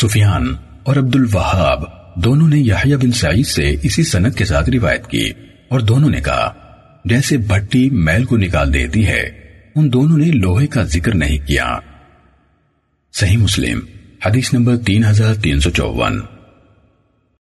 سفیان اور عبد الوہاب دونوں نے یحییٰ بن سعید سے اسی سنت کے ساتھ روایت کی اور دونوں نے کہا، جیسے بھٹی میل کو نکال دیتی ہے، ان دونوں نے لوہے کا ذکر نہیں کیا۔ صحیح مسلم، حدیث نمبر تین ہزار تین سو چوون۔